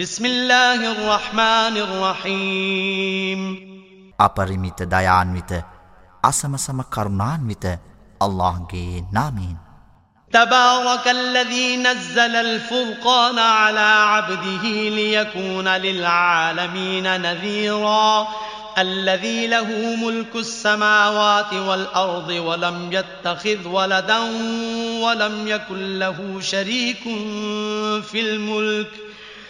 بسم الله الرحمن الرحيم අපරිමිත දයාන්විත අසමසම කරුණාන්විත අල්ලාහ්ගේ නාමයෙන්. تبارك الذي نزل الفرقان على عبده ليكون للعالمين نذيرا الذي له ملك السماوات والأرض ولم يتخذ ولدا ولم يكن له شريك في الملك ۖ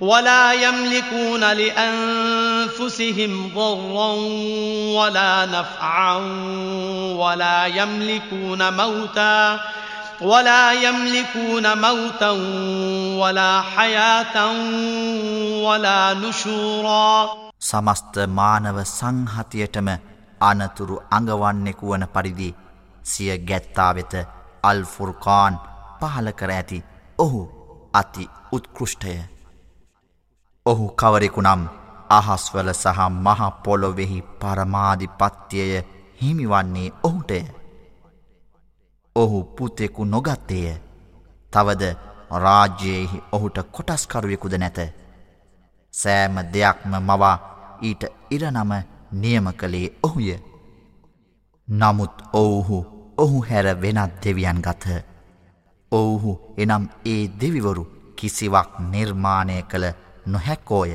ولا يملكون لأنفسهم ضرا ولا نفعا ولا يملكون موتا ولا يملكون موتا ولا حياة ولا نشورا සමස්ත මානව සංහතියටම අනතුරු අඟවන්නෙකු වන පරිදි සිය ගැත්තා වෙත අල්ෆුර්කාන් පහල කර ඇති ඔහු අති උත්කෘෂ්ටය. ඔහු කවරෙකු නම් අහස්වල සහ මහපොලොවෙහි පරමාධිපත්තියය හිමිවන්නේ ඔහුටය. ඔහු පුතෙකු නොගත්තේය. තවද රාජ්‍යයෙහි ඔහුට කොටස්කරුවෙකුද නැත. සෑම දෙයක්ම මවා ඊට ඉරනම නියම කළේ ඔහුය. නමුත් ඔවුහු ඔහු හැර වෙනත් දෙවියන් ගත්හ. ඔවුහු එනම් ඒ දෙවිවරු කිසිවක් නිර්මාණය කළ නොහැක්කෝය.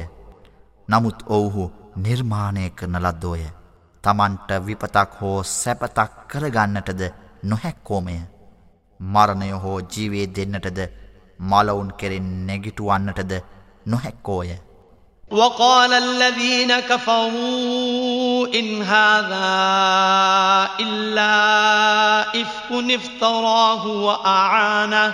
නමුත් ඔවුහු නිර්මාණය කරන ලද්දෝය. තමන්ට විපතක් හෝ සැපතක් කරගන්නටද නොහැක්කෝමය. මරණය හෝ ජීවේ දෙන්නටද මලවුන් කෙරෙන් නැගිටුවන්නටද නොහැක්කෝය. وقال الذين كفروا إن هذا إلا إفك افتراه وأعانه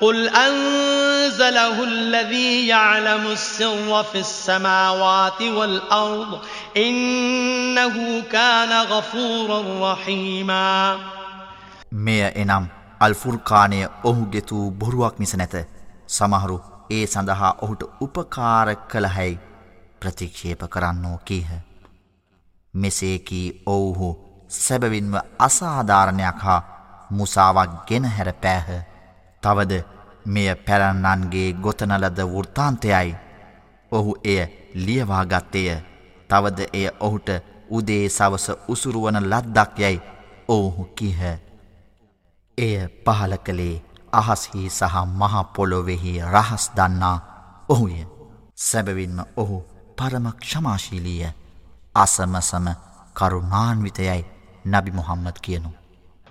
قل أنزله الذي يعلم السر في السماوات والأرض إنه كان غفورا رحيما මෙය එනම් අල්ෆුර්කානය ඔහුගෙතු බොරුවක් මිස නැත සමහරු ඒ සඳහා ඔහුට උපකාර කළහැයි ප්‍රතික්ෂේප කරන්නෝ කීහ. මෙසේකී ඔවුහු සැබවින්ව අසාධාරණයක් හා මුසාවක් ගෙන හැර පෑහ තවද මෙය පැරන්නන්ගේ ගොතනලද වෘතාන්තයයි ඔහු එය ලියවාගත්තේය. තවද එය ඔහුට උදේ සවස උසුරුවන ලද්දක් යැයි ඔවුහු කිහ. එය පහල කළේ අහස්හි සහ මහපොලොවෙහි රහස් දන්නා ඔහුය. සැබවින්ම ඔහු පරම ක්ෂමාශීලීය. අසමසම කරුණාන්විතයයි නබි මොහම්මද කියනු.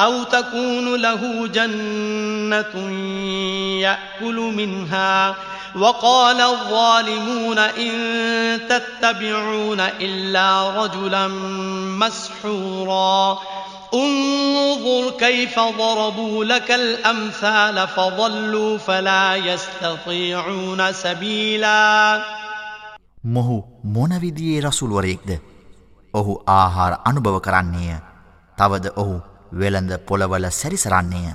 أو تكون له جنة يأكل منها وقال الظالمون إن تتبعون إلا رجلا مسحورا انظر كيف ضربوا لك الأمثال فضلوا فلا يستطيعون سبيلا මොහු මොනවිදියේ රසුල්වරයෙක්ද ඔහු ආහාර අනුභව කරන්නේය තවද ඔහු වෙළඳ පොළවල සැරිසරන්නේය.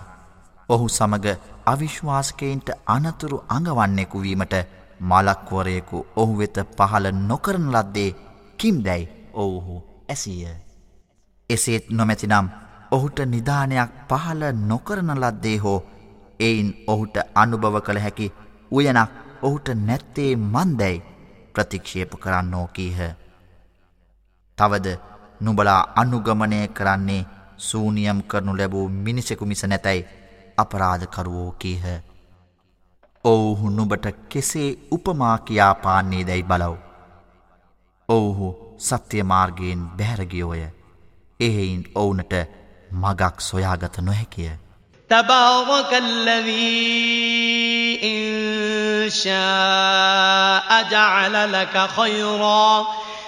ඔහු සමග අවිශ්වාසකයින්ට අනතුරු අඟවන්නෙකු වීමට මලක්වරයෙකු ඔහු වෙත පහළ නොකරන ලද්දේ කිම්දැයි ඔවුහු ඇසීය. එසේත් නොමැතිනම් ඔහුට නිධානයක් පහළ නොකරන ලද්දේ හෝ එයින් ඔහුට අනුභව කළ හැකි උයනක් ඔහුට නැත්තේ මන්දැයි ප්‍රතික්ෂේප කරන්නෝ කීහ. තවද නුබලා අනුගමනය කරන්නේ සූනියම් කරනු ලැබූ මිනිසෙකු මිස නැතැයි අපරාධකරුවෝ කීහ. ඔවුහු නුබට කෙසේ උපමා කියා පාන්නේ දැයි බලව්. ඔවුහු සත්‍යය මාර්ගයෙන් බැහැරගියෝය. එහෙයින් ඔවුනට මගක් සොයාගත නොහැකිය. تبارك الذي إن شاء جعل لك خيرا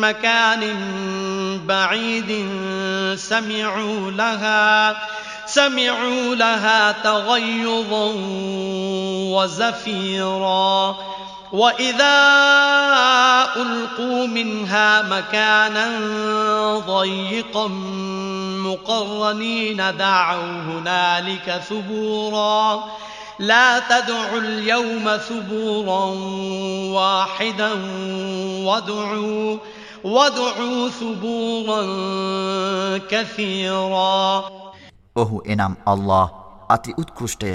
مكان بعيد سمعوا لها سمعوا لها تغيظا وزفيرا. وإذا ألقوا منها مكانا ضيقا مقرنين دعوا هنالك ثبورا. لا تدعوا اليوم ثبورا واحدا وادعوا وَدْعُوا ثُبُورًا كَثِيرًا ඔහු එනම් අල්له අති උත්කෘෂ්ටය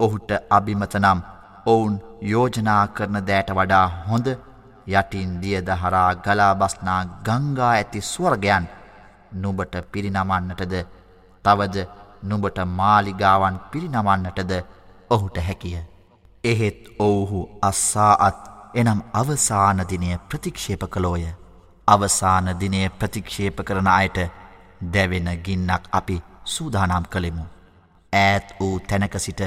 ඔහුට අභිමතනම් ඔවුන් යෝජනා කරන දෑට වඩා හොඳ යටින් දියදහරා ගලාබස්නා ගංගා ඇති ස්වර්ගයන් නුබට පිරිනමන්නටද තවද නුබට මාලිගාවන් පිරිනමන්නටද ඔහුට හැකිය. එහෙත් ඔවුහු අස්සා අත් එනම් අවසානදිනය ප්‍රතික්ෂේප කළෝය. අවසානදිනය ප්‍රතික්ෂේප කරන අයට දැවෙන ගින්නක් අපි සූදානම් කළෙමු. ඈත් වූ තැනක සිට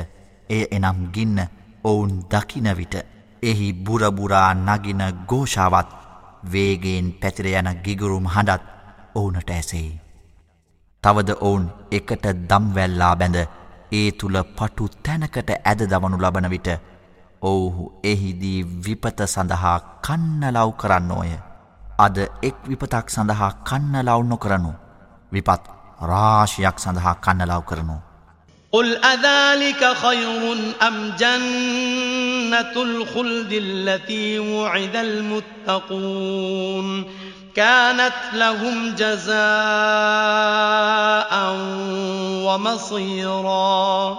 එය එනම් ගින්න ඔවුන් දකිනවිට එහි බුරබුරා නගින ගෝෂාවත් වේගෙන් පැතිර යන ගිගුරුම් හඬත් ඔවුනට ඇසෙයි. තවද ඔවුන් එකට දම්වැල්ලා බැඳ ඒ තුළ පටු තැනකට ඇද දමනු ලබන විට ඔවුහු එහිදී විපත සඳහා කන්නලව් කරන්නෝය. අද එක් විපතක් සඳහා කන්නලව් නොකරනු. විපත් රාශියක් සඳහා කන්නලව් කරනු. قل أذلك خير أم جنة الخلد التي وعد المتقون كانت لهم جزاء ومصيرا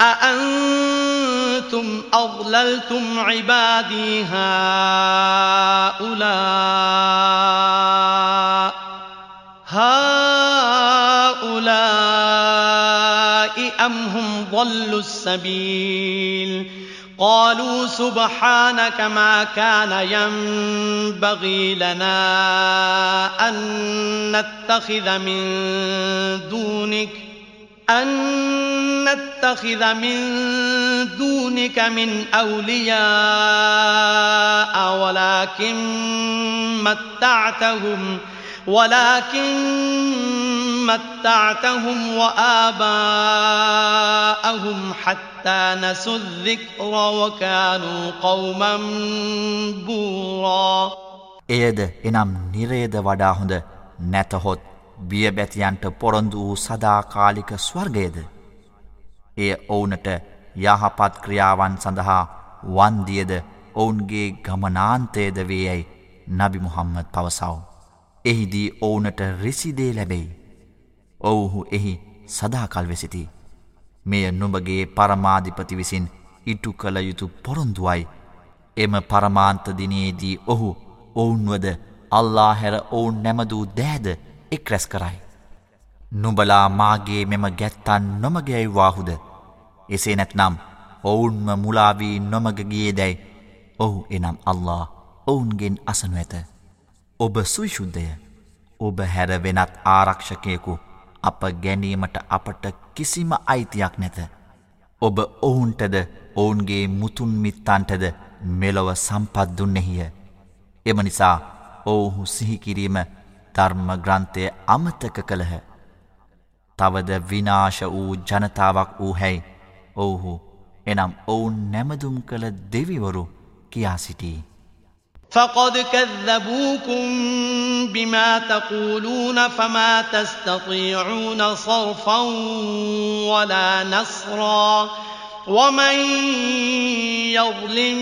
أأنتم أضللتم عبادي هؤلاء؟ هؤلاء أم هم ضلوا السبيل؟ قالوا سبحانك ما كان ينبغي لنا أن نتخذ من دونك أن نتخذ من دونك من أولياء ولكن متعتهم ولكن متعتهم وآباءهم حتى حتى نسوا الذكر وكانوا قوما بورا එයද එනම් නිරේද වඩා හොඳ නැතහොත් බියබැතියන්ට පොරොන්දු වූ සදාකාලික ස්වර්ගයද. එය ඔවුනට යහපත් ක්‍රියාවන් සඳහා වන්දියද ඔවුන්ගේ ගමනාන්තයද වේයැයි නබි මුහම්මද පවසව. එහිදී ඔවුනට රිසිදේ ලැබෙයි. ඔවුහු එහි සදාකල් වෙසිති. මෙය නුඹගේ පරමාධිපති විසින් ඉටු කළ යුතු පොරොන්දුවයි. එම පරමාන්තදිනයේදී ඔහු ඔවුන්වද අල්ලා හැර ඔවුන් නැමදූ දෑද එක් රැස් කරයි. නුබලා මාගේ මෙම ගැත්තන් නොමගැයි වාහුද. එසේ නැත්නම් ඔවුන්ම මුලාවී නොමගගියේ දැයි ඔහු එනම් අල්له ඔවුන්ගෙන් අසනු ඇත. ඔබ සුවිශුද්ධය ඔබ හැර වෙනත් ආරක්ෂකයකු අප ගැනීමට අපට කිසිම අයිතියක් නැත. ඔබ ඔවුන්ටද ඔවුන්ගේ මුතුන් මිත්තන්ටද මෙලොව සම්පත් දුන්නෙහිය. එම නිසා ඔවුහු සිහිකිරීම ධර්ම ග්‍රන්ථය අමතක කළහ. තවද විනාශ වූ ජනතාවක් වූ හැයි ඔවුහු එනම් ඔවුන් නැමදුම් කළ දෙවිවරු කියා සිටී. فقد كذبوكم بما تقولون فما تستطيعون صرفا ولا نصرا ومن يظلم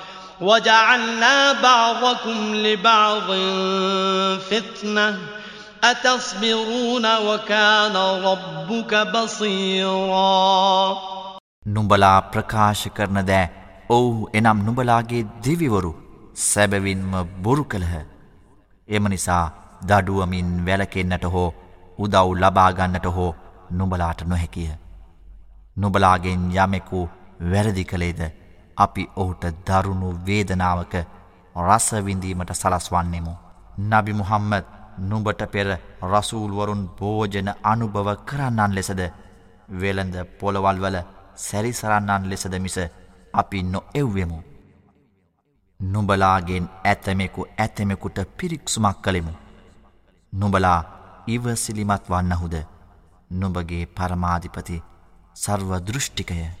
وجعلنا بعضكم لبعض فتنة أتصبرون وكان ربك بصيرا නුඹලා ප්‍රකාශ කරන දෑ ඔවුහු එනම් නුඹලාගේ දිවිවරු සැබවින්ම බොරු කළහ. එම නිසා දඩුවමින් වැලකෙන්න්නට හෝ උදව් ලබාගන්නට හෝ නුබලාට නොහැකිය. නුබලාගෙන් යමෙකු වැරදි කළේද අපි ඔහුට දරුණු වේදනාවක රසවිඳීමට සලස්වන්නෙමු. නබි මුහම්මද නුඹට පෙර රසූල්වරුන් භෝජන අනුභව කරන්නන් ලෙසද වෙළඳ පොළවල් වල සැරිසරන්නන් ලෙසද මිස අපි නො එව්වෙමු. නුබලාගෙන් ඇතමෙකු ඇතමෙකුට පිරික්සුමක් කළෙමු. නුබලා ඉවසිලිමත් වන්නහුද නුබගේ පරමාධිපති සර්ව දෘෂ්ටිකය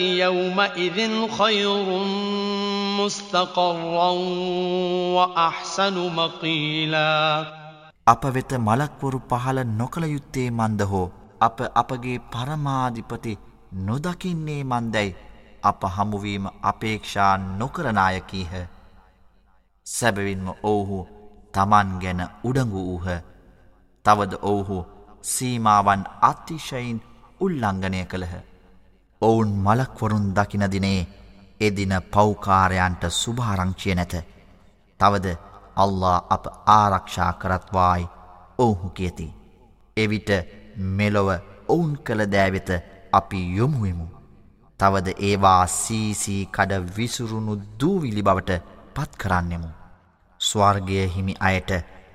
يومئذ خير مستقرا وأحسن مقيلا අප වෙත මලක්වරු පහළ නොකළ යුත්තේ මන්ද හෝ අප අපගේ පරමාධිපති නොදකින්නේ මන්දැයි අප හමුවීම අපේක්ෂා නොකරනාය කීහ. සැබවින්ම ඔවුහු තමන් ගැන උඩඟු වූහ. තවද ඔවුහු සීමාවන් අතිශයින් උල්ලංඝනය කළහ. ඔවුන් මලක්වරුන් දකිනදිනේ එදින පෞකාරයන්ට සුභාරංචිය නැත. තවද අල්ලා අප ආරක්ෂා කරත්වායි ඔවුහු කියති. එවිට මෙලොව ඔවුන් කළ දෑවෙත අපි යොමුුවමු. තවද ඒවා සීසී කඩ විසුරුණු දූවිලි බවට පත් කරන්නෙමු. ස්වර්ගය හිමි අයට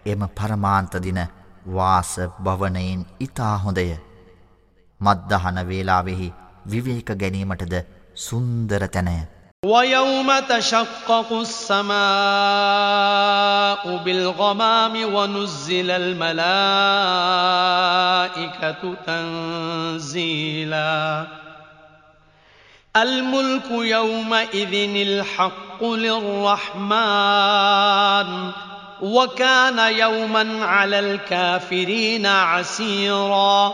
එම පරමාන්තදින වාස භවනයෙන් ඉතා හොඳය. මද්දහන වේලාවෙහි විවේක ගැනීමටද සුන්දර තැනය. ويوم تشقق السماء بالغمام ونزل الملائكة تنزيلا الملك يومئذ الحق للرحمن وكان يوما على الكافرين عسيرا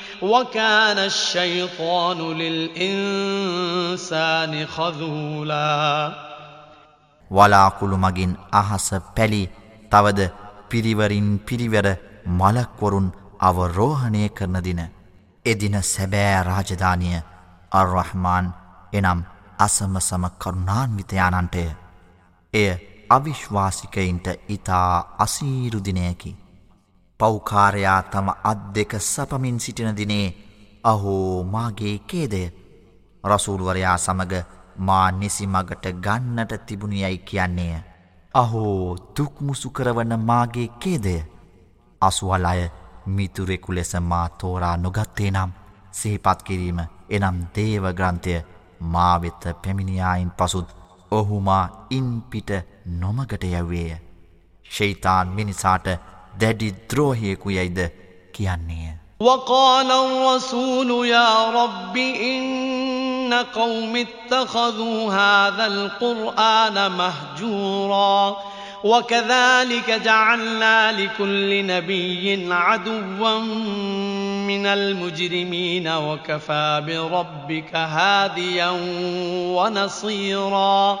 وكان الشيطان للإنسان خذولا වලාකුළු මගින් අහස පැලි තවද පිරිවරින් පිරිවර මලක්වරුන් අවරෝහණය කරන දින. එදින සැබෑ රාජධානිය අර්රහමාන් එනම් අසමසම කරුණාන්විතයානන්ටය. එය අවිශ්වාසිකයින්ට ඉතා අසීරුදිනයකි. පෞකාරයා තම අත් දෙක සපමින් සිටින දිනේ අහෝ මාගේ කේදය රසූල්වරයා සමග මා නිසි මගට ගන්නට තිබුණියයි කියන්නේය. අහෝ තුක්මුසු කරවන මාගේ කේදය අසුවල් අය මිතුරෙකු ලෙස මා තෝරා නොගත්තේ නම් සිහිපත් කිරීම එනම් දේව ග්‍රන්ථය මාවෙත පැමිණියායින් පසුත් ඔහුමා ඉන් පිට නොමගට යැව්වේය. ශෛතාන් මිනිසාට දැඩි ද්‍රෝහයෙකු යයිද කියන්නේය. وقال الرسول يا رب إن قوم اتخذوا هذا القرآن مهجوراً وكذلك جعلنا لكل نبي عدوا من المجرمين وكفى بربك هاديا ونصيرا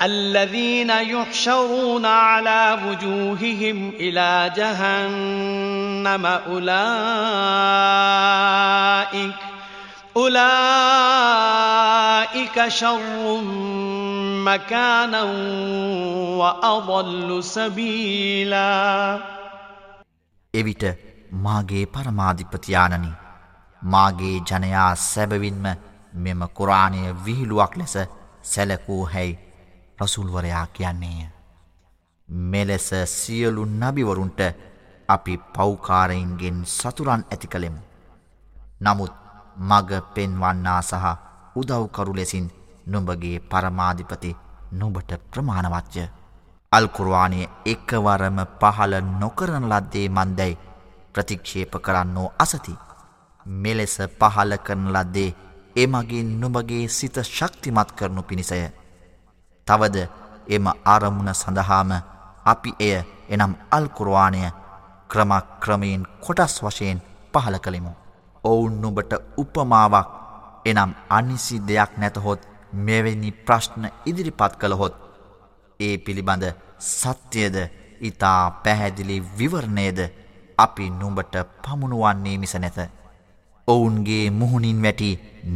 الذين يحشرون على وجوههم إلى جهنم أولئك أولئك شر مكانا وأضل سبيلا එවිට මාගේ පරමාධිපතියානනි මාගේ ජනයා සැබවින්ම මෙම කුරාණය විහිළුවක් ලෙස සැලකූ හැයි රසුල්වරයා කියන්නේය. මෙලෙස සියලු නබිවරුන්ට අපි පෞකාරයින්ගෙන් සතුරන් ඇති කළෙමු. නමුත් මග පෙන්වන්නා සහ උදව්කරු ලෙසින් නුඹගේ පරමාධිපති නුඹට ප්‍රමාණවත්ය. අල්කුරවානය එකවරම පහළ නොකරන ලද්දේ මන්දැයි ප්‍රතික්ෂේප කරන්නෝ අසති. මෙලෙස පහල කරන ලද්දේ එමගින් නුඹගේ සිත ශක්තිමත් කරනු පිණිසය. තවද එම අරමුණ සඳහාම අපි එය එනම් අල්කුරවානය ක්‍රමක් ක්‍රමයෙන් කොටස් වශයෙන් පහල කළෙමු. ඔවුන් නුබට උපමාවක් එනම් අනිසි දෙයක් නැතහොත් මෙවැනි ප්‍රශ්න ඉදිරිපත් කළහොත් ඒ පිළිබඳ සත්‍යයද ඉතා පැහැදිලි විවරණයද අපි නුඹට පමුණුවන්නේ මිස නැත. ඔවුන්ගේ මුහුණින් වැටි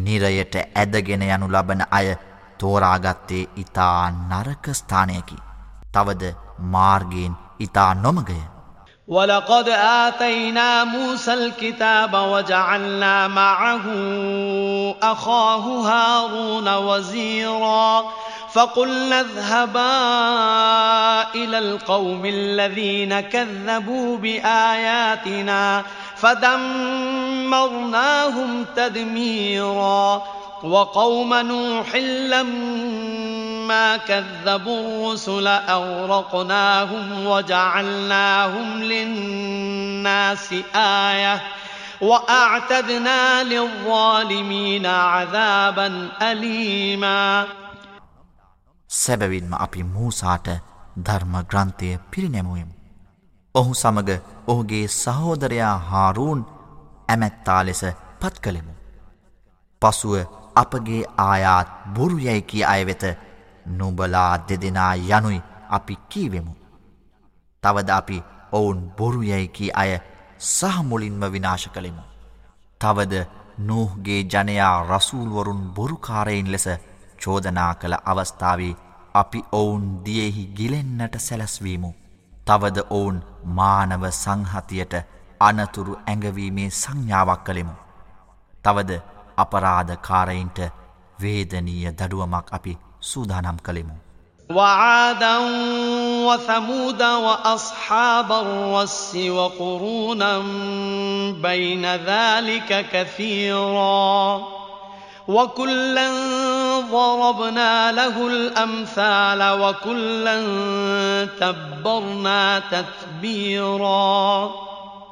නිරයට ඇදගෙන යනු ලබන අය තෝරාගත්තේ ඉතා නරකස්ථානයකි. තවද මාර්ගයෙන් ඉතා නොමගය. ولقد آتينا موسى الكتاب وجعلنا معه أخاه هارون وزيرا فقلنا اذهبا إلى القوم الذين كذبوا بآياتنا فدمرناهم تدميرا وقوم نوح لما كذبوا الرسل أورقناهم وجعلناهم للناس آية وأعتدنا للظالمين عذابا أليما සැබවින්ම අපි මූසාට ධර්ම ග්‍රන්ථය පිරිනැමුවම්. ඔහු සමග ඔහුගේ සහෝදරයා හාරූන් ඇමැත්තා ලෙස පත් කළෙමු. පසුව අපගේ ආයාත් බොරු යැයි අය වෙත නුබලා දෙදෙනා යනුයි අපි කීවෙමු. තවද අපි ඔවුන් බොරු යැයිකී අය සහමුලින්ම විනාශ කළෙමු. තවද නූහගේ ජනයා රසූල්වරුන් බොරුකාරයින් ලෙස චෝදනා කළ අවස්ථාවේ අපි ඔවුන් දියෙහි ගිලෙන්නට සැලැස්වීමු. තවද ඔවුන් මානව සංහතියට අනතුරු ඇඟවීමේ සංඥාවක් කළෙමු. තවද අපරාධකාරයින්ට වේදනීය දඩුවමක් අපි සූදානම් කළෙමු. وعادا وثمود وأصحاب الرس وقرونا بين ذلك كثيرا وكلا ضربنا له الأمثال وكلا تبرنا تتبيرا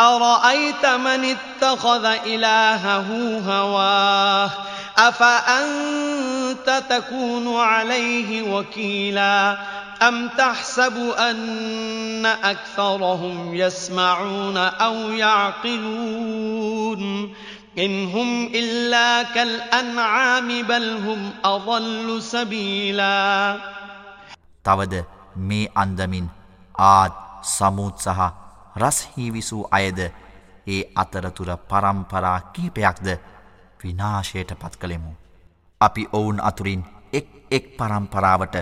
أرأيت من اتخذ إلهه هواه أفأنت تكون عليه وكيلا أم تحسب أن أكثرهم يسمعون أو يعقلون إن هم إلا كالأنعام بل هم أضل سبيلا තවද මේ අන්දමින් ආත් සමුත් සහ රස්හිවිසූ අයද ඒ අතරතුර පරම්පරා කීපයක්ද විනාශයට පත් කළෙමු. අපි ඔවුන් අතුරින් එක් එක් පරම්පරාවට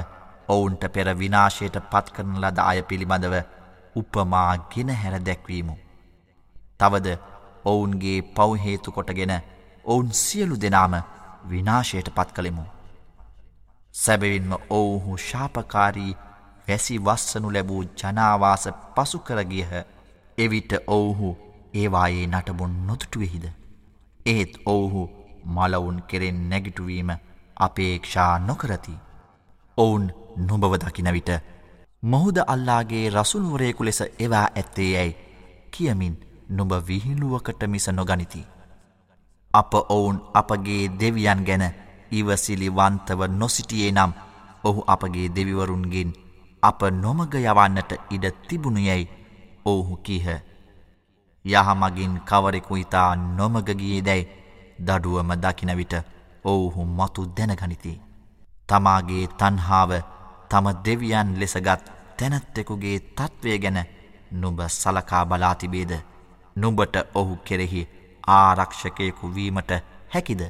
ඔවුන්ට පෙර විනාශයට පත්කරන ලද අය පිළිබඳව උපමා ගෙන හැර දැක්වීමු. තවද ඔවුන්ගේ පවහේතු කොටගෙන ඔවුන් සියලු දෙනාම විනාශයට පත් කළෙමු. සැබවින්ම ඔවුහු ශාපකාරී වැසි වස්සනු ලැබූ ජනාවාස පසු කරගියහ එවිට ඔවුහු ඒවායේ නටබුන් නොතුටුවෙහිද. ඒත් ඔවුහු මලවුන් කෙරෙන් නැගිටුවීම අපේක්ෂා නොකරති. ඔවුන් නොබව දකින විට මොහුද අල්ලාගේ රසුල්වරයෙකු ලෙස එවා ඇත්තේ යැයි කියමින් නොබ විහිළුවකට මිස නොගනිති. අප ඔවුන් අපගේ දෙවියන් ගැන ඉවසිලිවන්තව නොසිටියේ නම් ඔහු අපගේ දෙවිවරුන්ගෙන් අප නොමග යවන්නට ඉඩ තිබුණු යැයි ඔවුහු කීහ. යහමගින් කවරෙකු ඉතා නොමගගියේ දැයි දඩුවම දකින විට ඔවුහු මතු දැනගනිති. තමාගේ තන්හාාව තම දෙවියන් ලෙසගත් තැනැත්තෙකුගේ තත්ත්වය ගැන නුඹ සලකා බලාතිබේද නුඹට ඔහු කෙරෙහි ආරක්ෂකයෙකු වීමට හැකිද.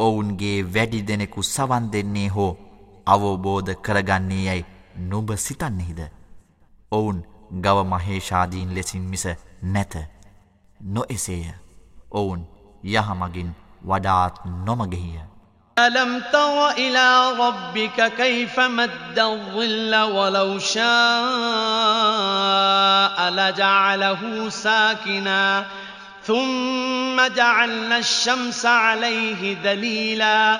ඔවුන්ගේ වැඩි දෙනෙකු සවන් දෙන්නේ හෝ අවබෝධ කරගන්නේ යැයි නුඹ සිතන්නෙහිද. ඔවුන් ගව මහේෂාදීන් ලෙසින් මිස නැත. නො එසේය. ඔවුන් යහමගින් වඩාත් නොමගෙහිය. ألم تر إلى ربك كيف مد الظل ولو شاء لجعله ساكنا ثم جعلنا الشمس عليه دليلا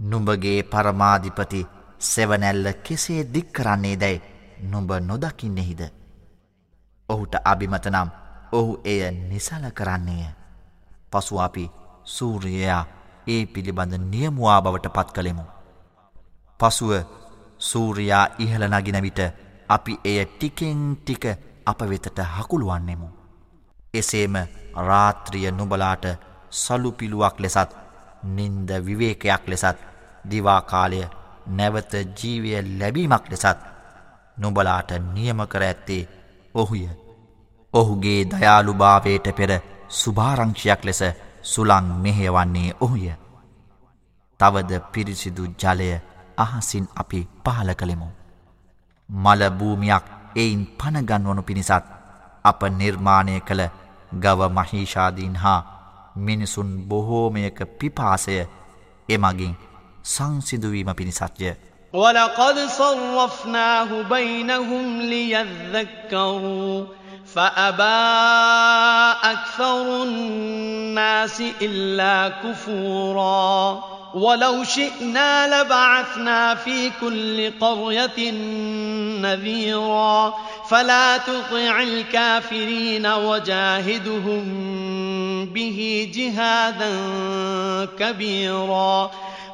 නුඹගේ පරමාධිපති සෙවනැල්ල කෙසේ දික් කරන්නේ දැයි නුඹ නොදකින්නෙහිද. ඔහුට අභිමතනම් ඔහු එය නිසල කරන්නේය. පසු අපි සූර්යයා ඒ පිළිබඳ නියමුවා බවට පත් කළෙමු. පසුව සූරයා ඉහළ නගින විට අපි එය ටිකෙන් ටික අප වෙතට හකුළුවන්නෙමු. එසේම රාත්‍රිය නුබලාට සලුපිළුවක් ලෙසත් නින්ද විවේකයක් ලෙසත් දිවාකාලය නැවත ජීවය ලැබීමක් ලෙසත් නොබලාට නියම කර ඇත්තේ ඔහුය. ඔහුගේ දයාළුභාවයට පෙර සුභාරංක්ෂයක් ලෙස සුළං මෙහෙවන්නේ ඔහුය. තවද පිරිසිදු ජලය අහසින් අපි පහල කළෙමු. මලභූමියක් එයින් පණගන්වනු පිණිසත් අප නිර්මාණය කළ ගව මහිෂාදීන් හා මිනිසුන් බොහෝමයක පිපාසය එමගින් සංසිදුවීම පිණිසත්ය. ولقد صرفناه بينهم ليذكروا فأبى أكثر الناس إلا كفورا ولو شئنا لبعثنا في كل قرية نذيرا فلا تطع الكافرين وجاهدهم به جهادا كبيرا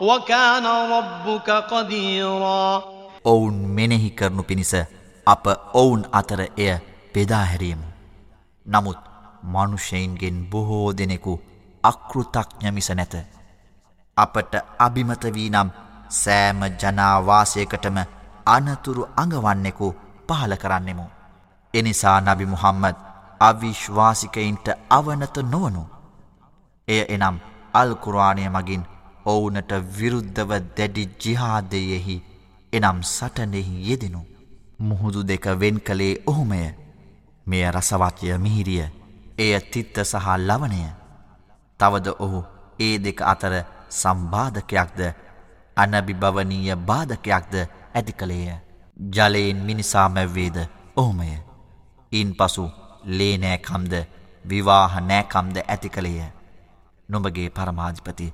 وكان ربك قديرا ඔවුන් මෙනෙහි කරනු පිණිස අප ඔවුන් අතර එය බෙදාහැරීමු. නමුත් මනුෂ්‍යයින්ගෙන් බොහෝ දෙනෙකු අකෘතඥ මිස නැත. අපට අභිමත වී නම් සෑම ජනාවාසයකටම අනතුරු අඟවන්නෙකු පහල කරන්නෙමු. එනිසා නබි මුහම්මද අවිශ්වාසිකයින්ට අවනත නොවනු. එය එනම් අල්කුරවානය මගින් ඔවුනට විරුද්ධව දැඩි ජිහාදයෙහි එනම් සටනෙහි යෙදෙනු. මුහුදු දෙක වෙන් කළේ ඔහුමය. මෙය රසවත්ය මිහිරිය. එය තිත්ත සහ ලවනය තවද ඔහු ඒ දෙක අතර සම්බාධකයක්ද අනබිභවනීය බාධකයක්ද ඇති කළේය. ජලයෙන් මිනිසා මැව්වේද ඔහුමය. ඉන් පසු ලේනෑකම්ද විවාහ නෑකම්ද ඇති කළේය. නොඹගේ පරමාධිපති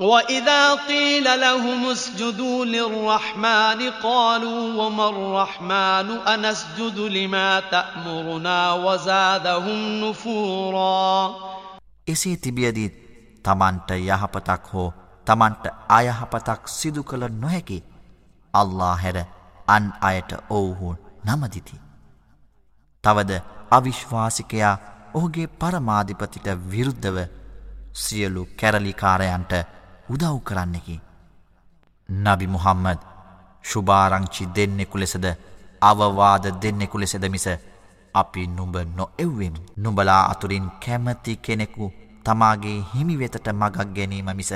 وإذا قيل لهم اسجدوا للرحمن قالوا وما الرحمن أنسجد لما تأمرنا وزادهم نفورا එසේ තිබියදීත් තමන්ට යහපතක් හෝ තමන්ට අයහපතක් සිදු කළ නොහැකි අල්ලා හැර අන් අයට ඔවුහු නමදිති. තවද අවිශ්වාසිකයා ඔහුගේ පරමාධිපතිට විරුද්ධව සියලු කැරලිකාරයන්ට උදව් කරන්නෙකි. නබි මුහම්මද ශුභාරංචි දෙන්නෙකු ලෙසද අවවාද දෙන්නෙකු ලෙසද මිස අපි නුඹ නොඑව්වෙමි. නුඹලා අතුරින් කැමති කෙනෙකු තමාගේ හිමිවෙතට මගක් ගැනීම මිස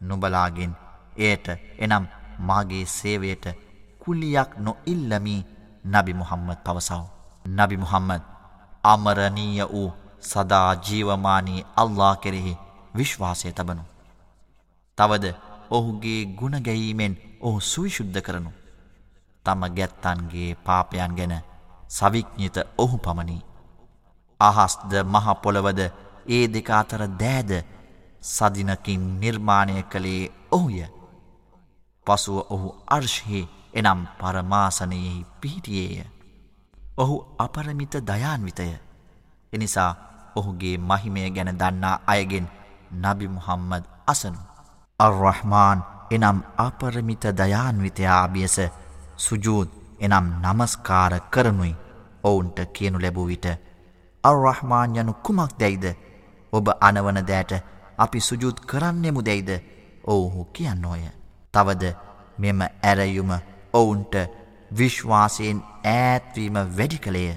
නුබලාගෙන් එයට එනම් මාගේ සේවයට කුලියක් නොඉල්ලමී නබි මුහම්මද පවසව. නබි මුහම්මද අමරණීය වූ සදා ජීවමානී අල්ලා කෙරෙහි විශ්වාසය තබනු. තවද ඔහුගේ ගුණගැයීමෙන් ඔහු සුවිශුද්ධ කරනු. තම ගැත්තන්ගේ පාපයන් ගැන සවික්ඥිත ඔහු පමණි. අහස්ද මහපොළවද ඒ දෙක අතර දෑද සදිනකින් නිර්මාණය කළේ ඔහුය. පසුව ඔහු අර්ශහි එනම් පරමාසනයෙහි පිහිටියේය. ඔහු අපරමිත දයාන්විතය. එනිසා ඔහුගේ මහිමය ගැන දන්නා අයගෙන් නබි මුහම්මද අසනු. අර්රහමාන් එනම් අපරමිත දයාන්විතයා අභියස සුජූද් එනම් නමස්කාර කරනුයි ඔවුන්ට කියනු ලැබූ විට අර්රහමාන් යනු කුමක් දැයිද ඔබ අනවන දෑට අපි සුජුත් කරන්නෙමු දැයිද ඔවුහු කියන්නෝය. තවද මෙම ඇරයුම ඔවුන්ට විශ්වාසයෙන් ඈත්වීම වැඩි කළේය.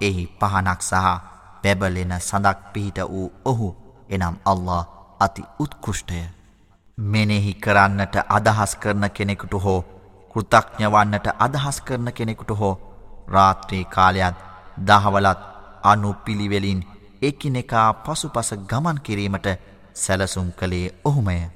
එහි පහනක් සහ පැබලෙන සඳක් පිහිට වූ ඔහු එනම් අල්له අති උත්කෘෂ්ටය. මෙනෙහි කරන්නට අදහස් කරන කෙනෙකුට හෝ කෘතඥවන්නට අදහස් කරන කෙනෙකුට හෝ රාත්‍රී කාලයත් දහවලත් අනු පිළිවෙලින් එකිනෙකා පසුපස ගමන් කිරීමට සැලසුම් කළේ ඔහුමය.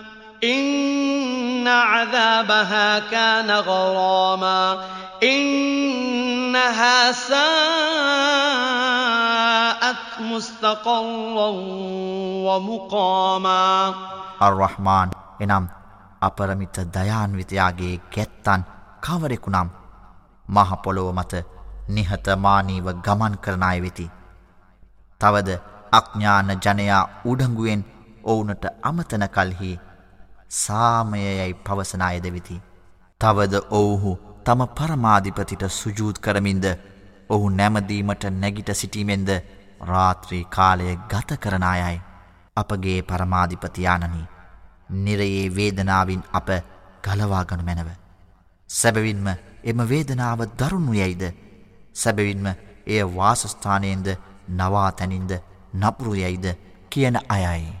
إن عذابها كان غراما إنها ساءت مستقرا ومقاما الرحمن එනම් අපරමිත දයාන්විතයාගේ ගැත්තන් කවරෙකුනම් මහපොළොව මත නිහතමානීව ගමන් කරන අය වෙති. තවද අඥ්ඥාන ජනයා උඩංගුවෙන් ඔවුනට අමතන කල්හි සාමයයයි පවසන අයද වෙති. තවද ඔවුහු තම පරමාධිපතිට සුජූත් කරමින්ද ඔහු නැමදීමට නැගිට සිටීමෙන්ද රාත්‍රී කාලය ගත කරන අයයි. අපගේ පරමාධිපතියානනී නිරයේ වේදනාවින් අප ගලවාගනු මැනව. සැබවින්ම එම වේදනාව දරුණු යයිද සැබවින්ම එය වාසස්ථානයෙන්ද නවාතැනින්ද නපුරු යයිද කියන අයයි.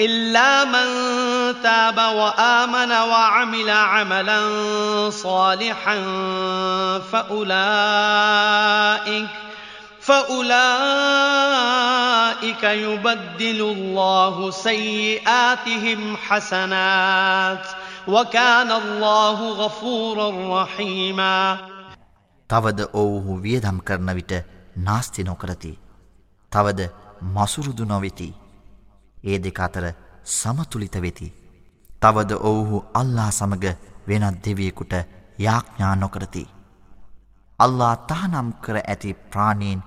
إلا من تاب وآمن وعمل عملا صالحا فأولئك فأولئك يبدل الله سيئاتهم حسنات وكان الله غفورا رحيما තවද ඔවුහු වියදම් කරන විට නාස්ති නොකරති. තවද මසුරුදු නොවෙති. ඒ දෙක අතර සමතුලිත වෙති. තවද ඔවුහු අල්ලා සමග වෙනත් දෙවියෙකුට යාඥා නොකරති. අල්ලා තහනම් කර ඇති ප්‍රාණීන්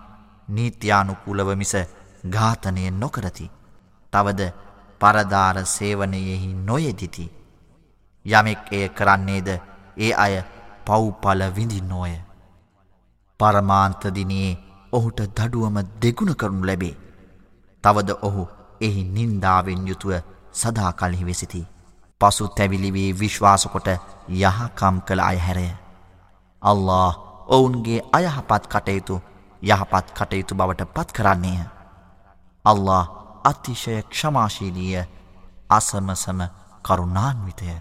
නීත්‍යානුකූලව මිස ඝාතනය නොකරති. තවද පරදාර සේවනයෙහි නොයෙදිති. යමෙක් එය කරන්නේද ඒ අය පව්පල විඳින්නෝය. පරමාන්තදිනයේ ඔහුට දඩුවම දෙගුණ කරනු ලැබේ. තවද ඔහු එහි නින්දාවෙන් යුතුව සදා කල්හි වෙසිති. පසු තැවිලිවී විශ්වාසකොට යහකම් කළ අයහැරය. අල්له ඔවුන්ගේ අයහපත් කටයුතු යහපත් කටයුතු බවට පත් කරන්නේය. අල්له අතිශය ක්ෂමාශීලිය අසමසම කරුණාන්විතය.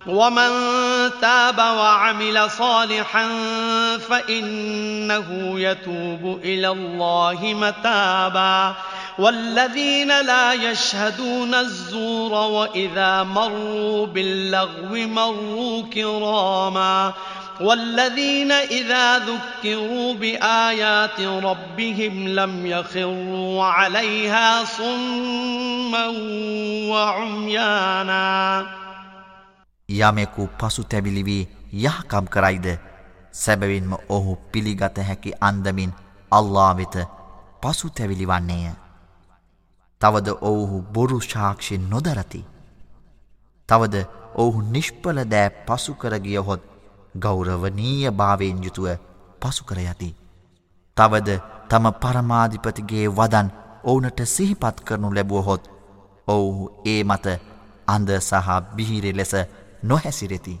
ومن تاب وعمل صالحا فإنه يتوب إلى الله متابا والذين لا يشهدون الزور وإذا مروا باللغو مروا كراما والذين إذا ذكروا بآيات ربهم لم يخروا عليها صما وعميانا යමෙකු පසු තැවිලිවී යහකම් කරයිද සැබවින්ම ඔහු පිළිගත හැකි අන්දමින් අල්ලා වෙත පසු තැවිලිවන්නේය. තවද ඔවුහු බොරු ශාක්ෂි නොදරති. තවද ඔවුහු නිෂ්පල දෑ පසුකරගියහොත් ගෞරවනීය භාවයෙන් යුතුව පසුකර යති. තවද තම පරමාධිපතිගේ වදන් ඕනට සිහිපත් කරනු ලැබුවහොත් ඔවුහු ඒ මත අන්ද සහ බිහිරි ලෙස නොහැසිරෙති.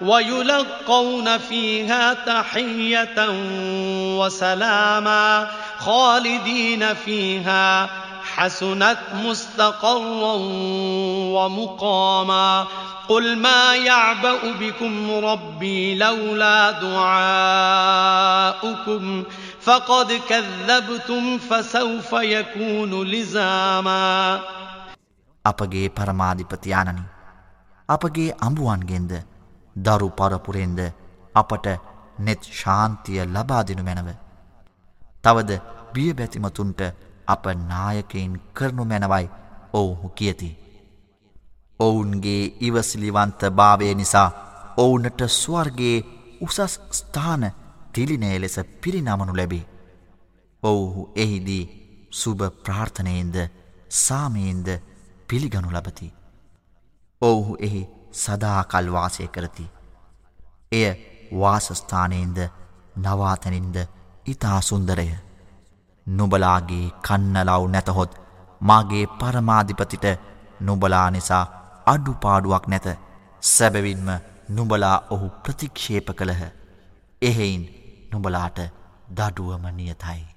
ويلقون فيها تحية وسلاما خالدين فيها حسنت مستقرا ومقاما قل ما يعبأ بكم ربي لولا دعاؤكم فقد كذبتم فسوف يكون لزاما අපගේ පරමාධිපතියානනි අපගේ අඹුවන්ගෙන්ද දරු පරපුරෙන්ද අපට නෙත් ශාන්තිය ලබාදිනු මැනව. තවද බියබැතිමතුන්ට අප නායකයින් කරනු මැනවයි ඔවුහු කියති. ඔවුන්ගේ ඉවසිලිවන්ත භාවය නිසා ඔවුනට ස්වර්ගේ උසස් ස්ථාන තිලිනය ලෙස පිරිනමනු ලැබේ. ඔවුහු එහිදී සුභ ප්‍රාර්ථනයෙන්ද සාමයෙන්ද පිළිගනු ලබති. ඔවුහු එහි සදාකල් වාසය කරති. එය වාසස්ථානයෙන්ද නවාතැනින්ද ඉතා සුන්දරය. නුබලාගේ කන්නලව් නැතහොත් මාගේ පරමාධිපතිට නුබලා නිසා අඩුපාඩුවක් නැත සැබවින්ම නුබලා ඔහු ප්‍රතික්ෂේප කළහ. එහෙයින් නුබලාට දඩුවම නියතයි.